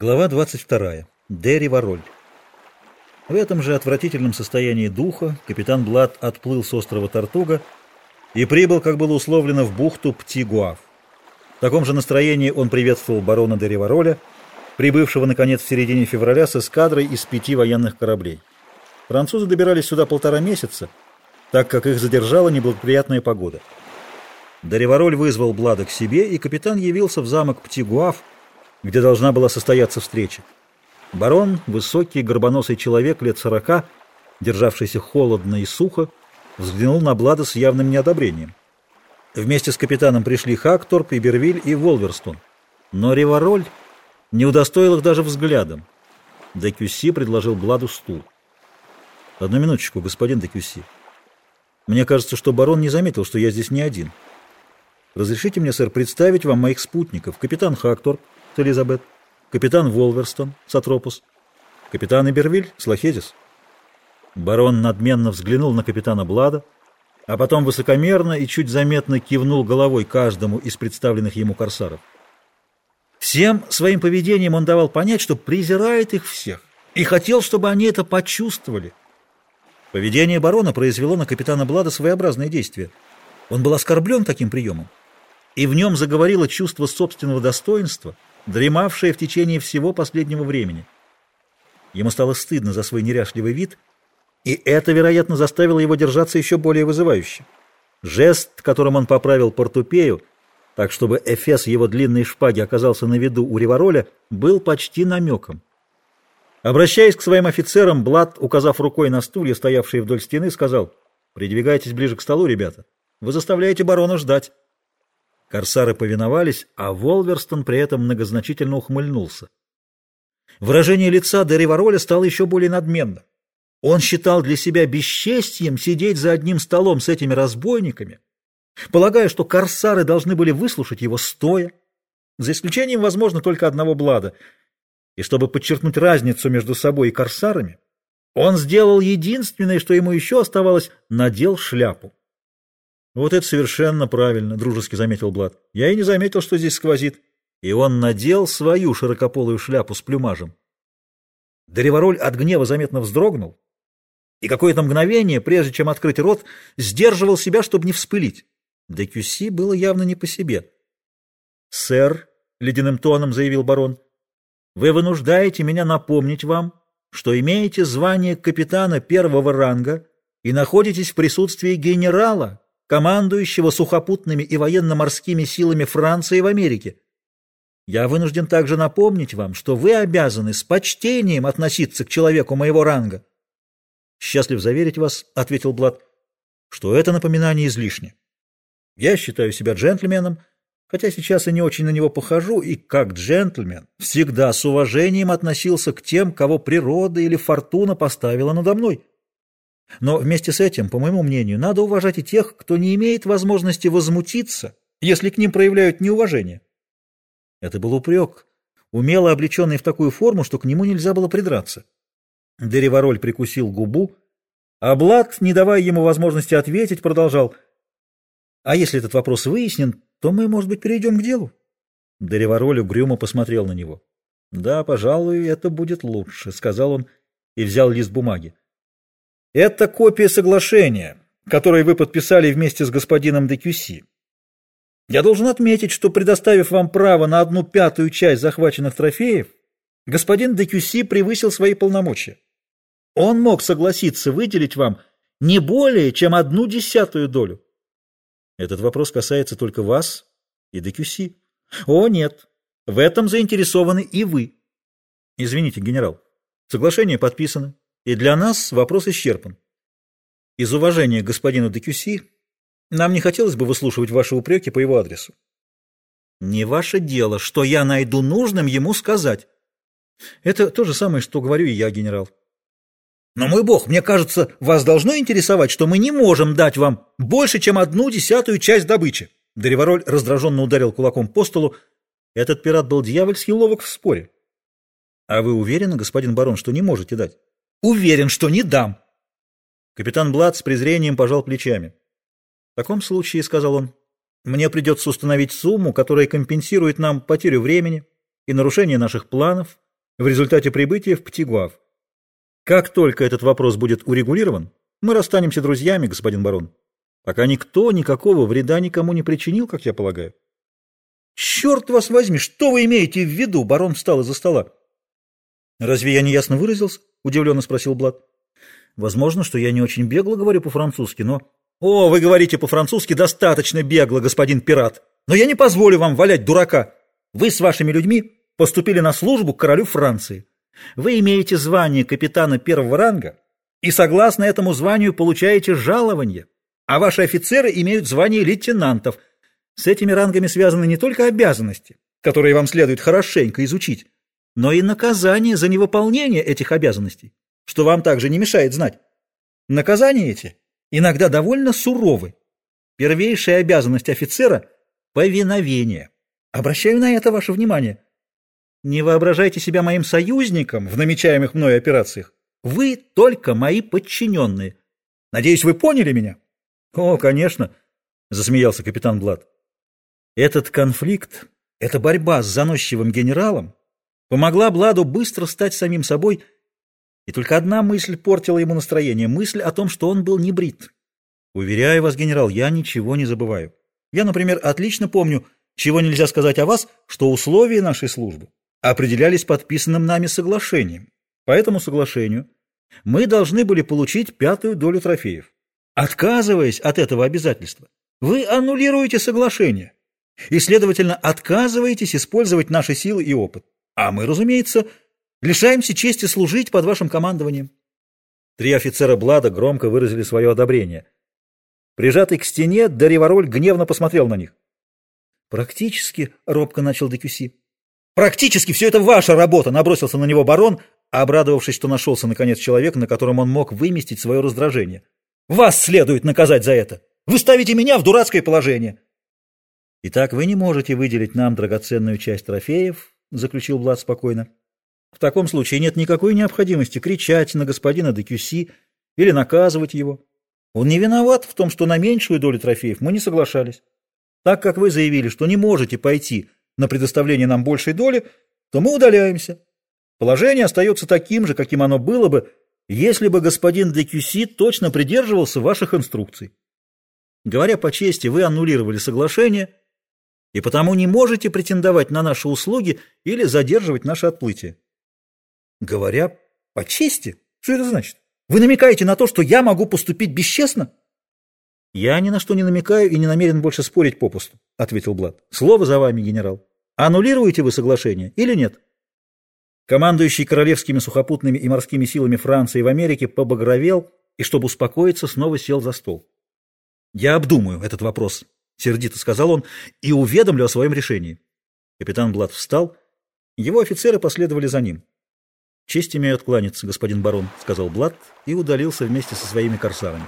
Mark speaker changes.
Speaker 1: Глава 22. Дерри Вороль. В этом же отвратительном состоянии духа капитан Блад отплыл с острова Тартуга и прибыл, как было условлено, в бухту Птигуав. В таком же настроении он приветствовал барона Дерри Вороля, прибывшего, наконец, в середине февраля с эскадрой из пяти военных кораблей. Французы добирались сюда полтора месяца, так как их задержала неблагоприятная погода. Дерри вызвал Блада к себе, и капитан явился в замок Птигуав, где должна была состояться встреча. Барон, высокий, горбоносый человек лет сорока, державшийся холодно и сухо, взглянул на Блада с явным неодобрением. Вместе с капитаном пришли Хакторп, Ибервиль и Волверстон. Но Ривароль не удостоил их даже взглядом. Декюси предложил Бладу стул. «Одну минуточку, господин Декюси. Мне кажется, что барон не заметил, что я здесь не один. Разрешите мне, сэр, представить вам моих спутников. Капитан Хакторп, Элизабет, капитан Волверстон, Сатропус, капитан Ибервиль, Слахедис. Барон надменно взглянул на капитана Блада, а потом высокомерно и чуть заметно кивнул головой каждому из представленных ему корсаров. Всем своим поведением он давал понять, что презирает их всех, и хотел, чтобы они это почувствовали. Поведение барона произвело на капитана Блада своеобразное действие. Он был оскорблен таким приемом, и в нем заговорило чувство собственного достоинства – дремавшая в течение всего последнего времени. Ему стало стыдно за свой неряшливый вид, и это, вероятно, заставило его держаться еще более вызывающе. Жест, которым он поправил портупею, так чтобы эфес его длинной шпаги оказался на виду у Ривароля, был почти намеком. Обращаясь к своим офицерам, Блад, указав рукой на стулья, стоявшие вдоль стены, сказал, «Придвигайтесь ближе к столу, ребята. Вы заставляете барона ждать». Корсары повиновались, а Волверстон при этом многозначительно ухмыльнулся. Выражение лица Дерри Вороля стало еще более надменным. Он считал для себя бесчестием сидеть за одним столом с этими разбойниками, полагая, что корсары должны были выслушать его стоя, за исключением, возможно, только одного Блада. И чтобы подчеркнуть разницу между собой и корсарами, он сделал единственное, что ему еще оставалось, надел шляпу. «Вот это совершенно правильно», — дружески заметил Блад. «Я и не заметил, что здесь сквозит». И он надел свою широкополую шляпу с плюмажем. Древороль от гнева заметно вздрогнул, и какое-то мгновение, прежде чем открыть рот, сдерживал себя, чтобы не вспылить. Декюси было явно не по себе. «Сэр», — ледяным тоном заявил барон, — «вы вынуждаете меня напомнить вам, что имеете звание капитана первого ранга и находитесь в присутствии генерала, командующего сухопутными и военно-морскими силами Франции в Америке. Я вынужден также напомнить вам, что вы обязаны с почтением относиться к человеку моего ранга. Счастлив заверить вас, — ответил Блад, — что это напоминание излишне. Я считаю себя джентльменом, хотя сейчас и не очень на него похожу, и как джентльмен всегда с уважением относился к тем, кого природа или фортуна поставила надо мной. Но вместе с этим, по моему мнению, надо уважать и тех, кто не имеет возможности возмутиться, если к ним проявляют неуважение. Это был упрек, умело облеченный в такую форму, что к нему нельзя было придраться. Деревороль прикусил губу, а Блад, не давая ему возможности ответить, продолжал. «А если этот вопрос выяснен, то мы, может быть, перейдем к делу?» Деревороль угрюмо посмотрел на него. «Да, пожалуй, это будет лучше», — сказал он и взял лист бумаги. Это копия соглашения, которое вы подписали вместе с господином Декюси. Я должен отметить, что предоставив вам право на одну пятую часть захваченных трофеев, господин Декюси превысил свои полномочия. Он мог согласиться выделить вам не более, чем одну десятую долю. Этот вопрос касается только вас и Декюси. О, нет, в этом заинтересованы и вы. Извините, генерал, соглашение подписано, и для нас вопрос исчерпан. Из уважения к господину Декюси нам не хотелось бы выслушивать ваши упреки по его адресу. Не ваше дело, что я найду нужным ему сказать. Это то же самое, что говорю и я, генерал. Но, мой бог, мне кажется, вас должно интересовать, что мы не можем дать вам больше, чем одну десятую часть добычи. Древороль раздраженно ударил кулаком по столу. Этот пират был дьявольски ловок в споре. А вы уверены, господин барон, что не можете дать? Уверен, что не дам. Капитан Блад с презрением пожал плечами. В таком случае, сказал он, мне придется установить сумму, которая компенсирует нам потерю времени и нарушение наших планов, в результате прибытия в Птигуав. Как только этот вопрос будет урегулирован, мы расстанемся друзьями, господин барон. Пока никто никакого вреда никому не причинил, как я полагаю. Черт вас возьми, что вы имеете в виду? Барон встал из-за стола. Разве я неясно выразился? Удивленно спросил Блад. Возможно, что я не очень бегло говорю по-французски, но... О, вы говорите по-французски достаточно бегло, господин пират. Но я не позволю вам валять дурака. Вы с вашими людьми поступили на службу к королю Франции. Вы имеете звание капитана первого ранга и согласно этому званию получаете жалование, а ваши офицеры имеют звание лейтенантов. С этими рангами связаны не только обязанности, которые вам следует хорошенько изучить, но и наказание за невыполнение этих обязанностей, что вам также не мешает знать. Наказания эти иногда довольно суровы. Первейшая обязанность офицера – повиновение. Обращаю на это ваше внимание. Не воображайте себя моим союзником в намечаемых мной операциях. Вы только мои подчиненные. Надеюсь, вы поняли меня? О, конечно, засмеялся капитан Блад. Этот конфликт, эта борьба с заносчивым генералом помогла Бладу быстро стать самим собой, и только одна мысль портила ему настроение, мысль о том, что он был не брит. Уверяю вас, генерал, я ничего не забываю. Я, например, отлично помню, чего нельзя сказать о вас, что условия нашей службы определялись подписанным нами соглашением. По этому соглашению мы должны были получить пятую долю трофеев. Отказываясь от этого обязательства, вы аннулируете соглашение и, следовательно, отказываетесь использовать наши силы и опыт. А мы, разумеется, лишаемся чести служить под вашим командованием. Три офицера Блада громко выразили свое одобрение. Прижатый к стене, Даривароль гневно посмотрел на них. Практически, робко начал Декюси. Практически все это ваша работа, набросился на него барон, обрадовавшись, что нашелся наконец человек, на котором он мог выместить свое раздражение. Вас следует наказать за это. Вы ставите меня в дурацкое положение. Итак, вы не можете выделить нам драгоценную часть трофеев, заключил Влад спокойно. В таком случае нет никакой необходимости кричать на господина Декюси или наказывать его. Он не виноват в том, что на меньшую долю трофеев мы не соглашались. Так как вы заявили, что не можете пойти на предоставление нам большей доли, то мы удаляемся. Положение остается таким же, каким оно было бы, если бы господин Декюси точно придерживался ваших инструкций. Говоря по чести, вы аннулировали соглашение и потому не можете претендовать на наши услуги или задерживать наше отплытие. Говоря по чести? Что это значит? Вы намекаете на то, что я могу поступить бесчестно? «Я ни на что не намекаю и не намерен больше спорить попусту», — ответил Блад. «Слово за вами, генерал. Аннулируете вы соглашение или нет?» Командующий королевскими сухопутными и морскими силами Франции в Америке побагровел и, чтобы успокоиться, снова сел за стол. «Я обдумаю этот вопрос», — сердито сказал он, — «и уведомлю о своем решении». Капитан Блад встал, его офицеры последовали за ним. «Честь имею откланяться, господин барон», — сказал Блад и удалился вместе со своими корсарами.